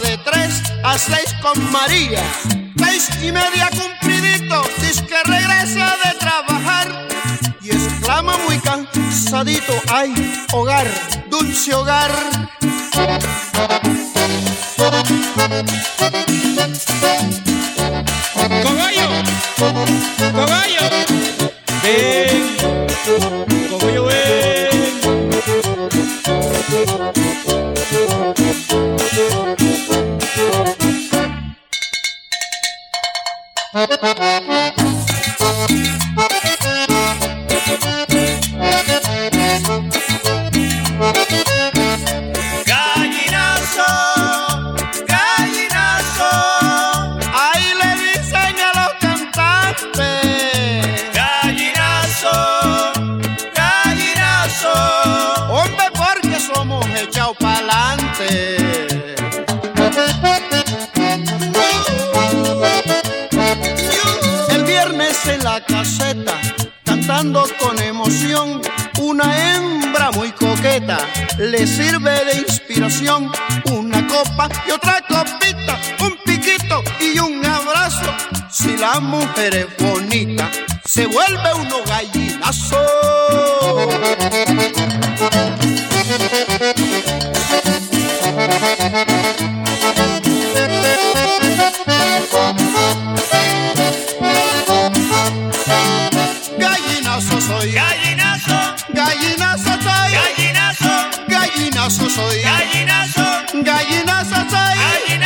de tres a seis con María. Seis y media cumplidito, dice que regresa de trabajar. Y exclama muy cansadito, ay, hogar, dulce hogar. Gallinazo, gallinazo, ahí le diseñan los cantantes. Gallinazo, gallinazo, hombre porque somos echados para adelante. Con emoción. Una hembra muy coqueta le sirve de inspiración. Una copa y otra copita, un piquito y un abrazo. Si la mujer es bonita, se vuelve uno gallinazo. Soy. Gallinazo. Gallinazo soy. Gallinazo.